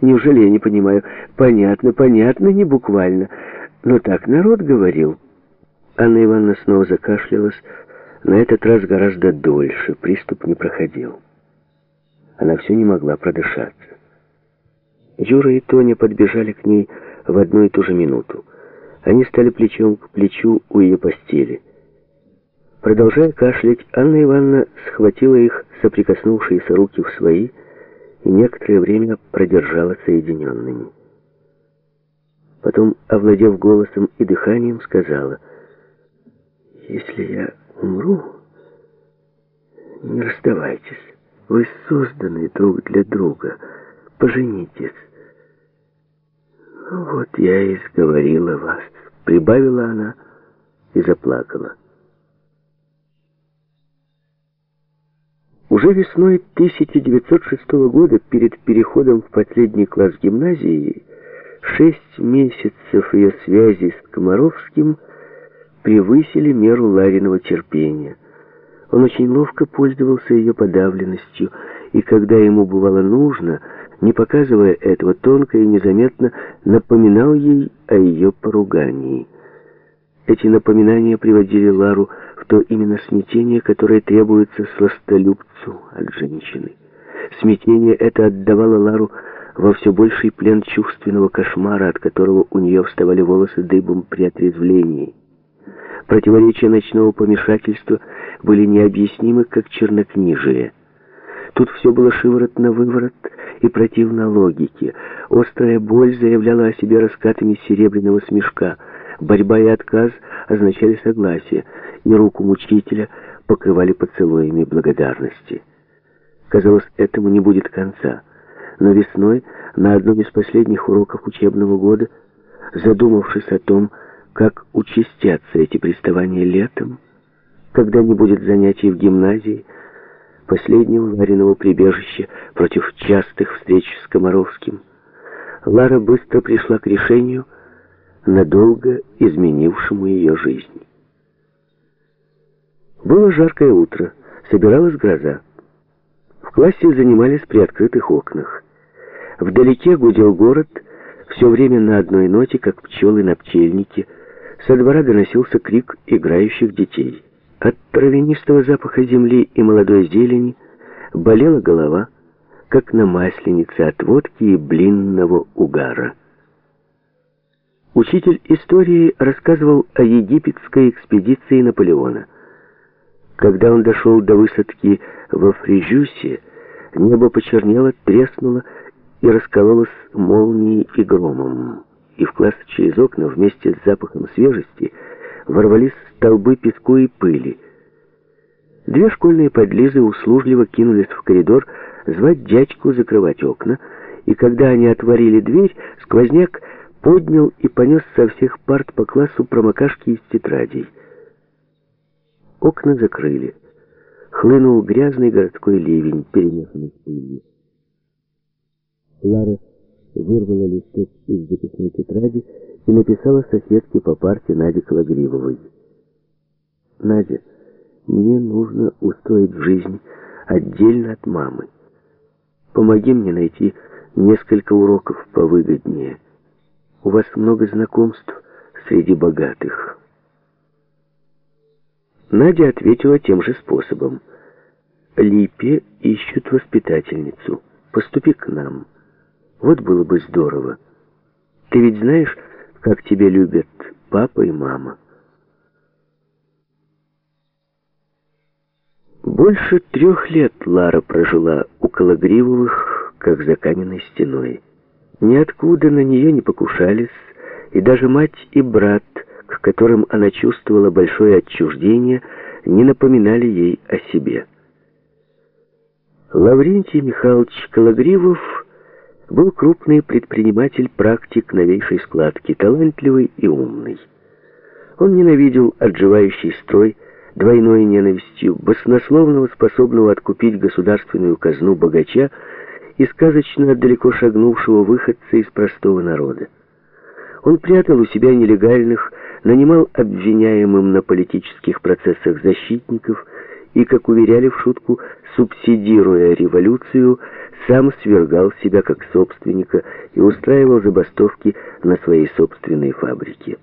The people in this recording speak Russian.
Неужели я не понимаю? Понятно, понятно, не буквально. Но так народ говорил. Анна Ивановна снова закашлялась. На этот раз гораздо дольше. Приступ не проходил. Она все не могла продышаться. Юра и Тоня подбежали к ней в одну и ту же минуту. Они стали плечом к плечу у ее постели. Продолжая кашлять, Анна Ивановна схватила их соприкоснувшиеся руки в свои и некоторое время продержала соединенными. Потом, овладев голосом и дыханием, сказала, «Если я умру, не расставайтесь. Вы созданы друг для друга. Поженитесь». «Ну вот я и сговорила вас», — прибавила она и заплакала. Уже весной 1906 года, перед переходом в последний класс гимназии, шесть месяцев ее связи с Комаровским превысили меру Лариного терпения. Он очень ловко пользовался ее подавленностью, и когда ему бывало нужно, не показывая этого, тонко и незаметно напоминал ей о ее поругании. Эти напоминания приводили Лару в то именно смятение, которое требуется сластолюбцу от женщины. Смятение это отдавало Лару во все больший плен чувственного кошмара, от которого у нее вставали волосы дыбом при отрезвлении. Противоречия ночного помешательства были необъяснимы, как чернокнижие. Тут все было шиворот на выворот и противно логике. Острая боль заявляла о себе раскатами серебряного смешка — Борьба и отказ означали согласие, и руку мучителя покрывали поцелуями благодарности. Казалось, этому не будет конца. Но весной, на одном из последних уроков учебного года, задумавшись о том, как участятся эти приставания летом, когда не будет занятий в гимназии, последнего Лариного прибежища против частых встреч с Комаровским, Лара быстро пришла к решению – надолго изменившему ее жизнь. Было жаркое утро, собиралась гроза. В классе занимались при открытых окнах. Вдалеке гудел город, все время на одной ноте, как пчелы на пчельнике. Со двора доносился крик играющих детей. От травянистого запаха земли и молодой зелени болела голова, как на масленице от водки и блинного угара. Учитель истории рассказывал о египетской экспедиции Наполеона. Когда он дошел до высадки во Фрижюсе, небо почернело, треснуло и раскололось молнией и громом. И в класс через окна вместе с запахом свежести ворвались столбы песку и пыли. Две школьные подлизы услужливо кинулись в коридор звать дядьку закрывать окна, и когда они отворили дверь, сквозняк поднял и понес со всех парт по классу промокашки из тетрадей. Окна закрыли. Хлынул грязный городской ливень, перемешанный с пылью. Лара вырвала листок из записной тетради и написала соседке по парте Наде Кологривовой. «Надя, мне нужно устроить жизнь отдельно от мамы. Помоги мне найти несколько уроков повыгоднее». У вас много знакомств среди богатых. Надя ответила тем же способом. Липе ищут воспитательницу. Поступи к нам. Вот было бы здорово. Ты ведь знаешь, как тебя любят папа и мама. Больше трех лет Лара прожила у Кологривовых, как за каменной стеной. Ниоткуда на нее не покушались, и даже мать и брат, к которым она чувствовала большое отчуждение, не напоминали ей о себе. Лаврентий Михайлович Калагривов был крупный предприниматель-практик новейшей складки, талантливый и умный. Он ненавидел отживающий строй, двойной ненавистью, баснословного способного откупить государственную казну богача, и сказочно далеко шагнувшего выходца из простого народа. Он прятал у себя нелегальных, нанимал обвиняемым на политических процессах защитников и, как уверяли в шутку, субсидируя революцию, сам свергал себя как собственника и устраивал забастовки на своей собственной фабрике.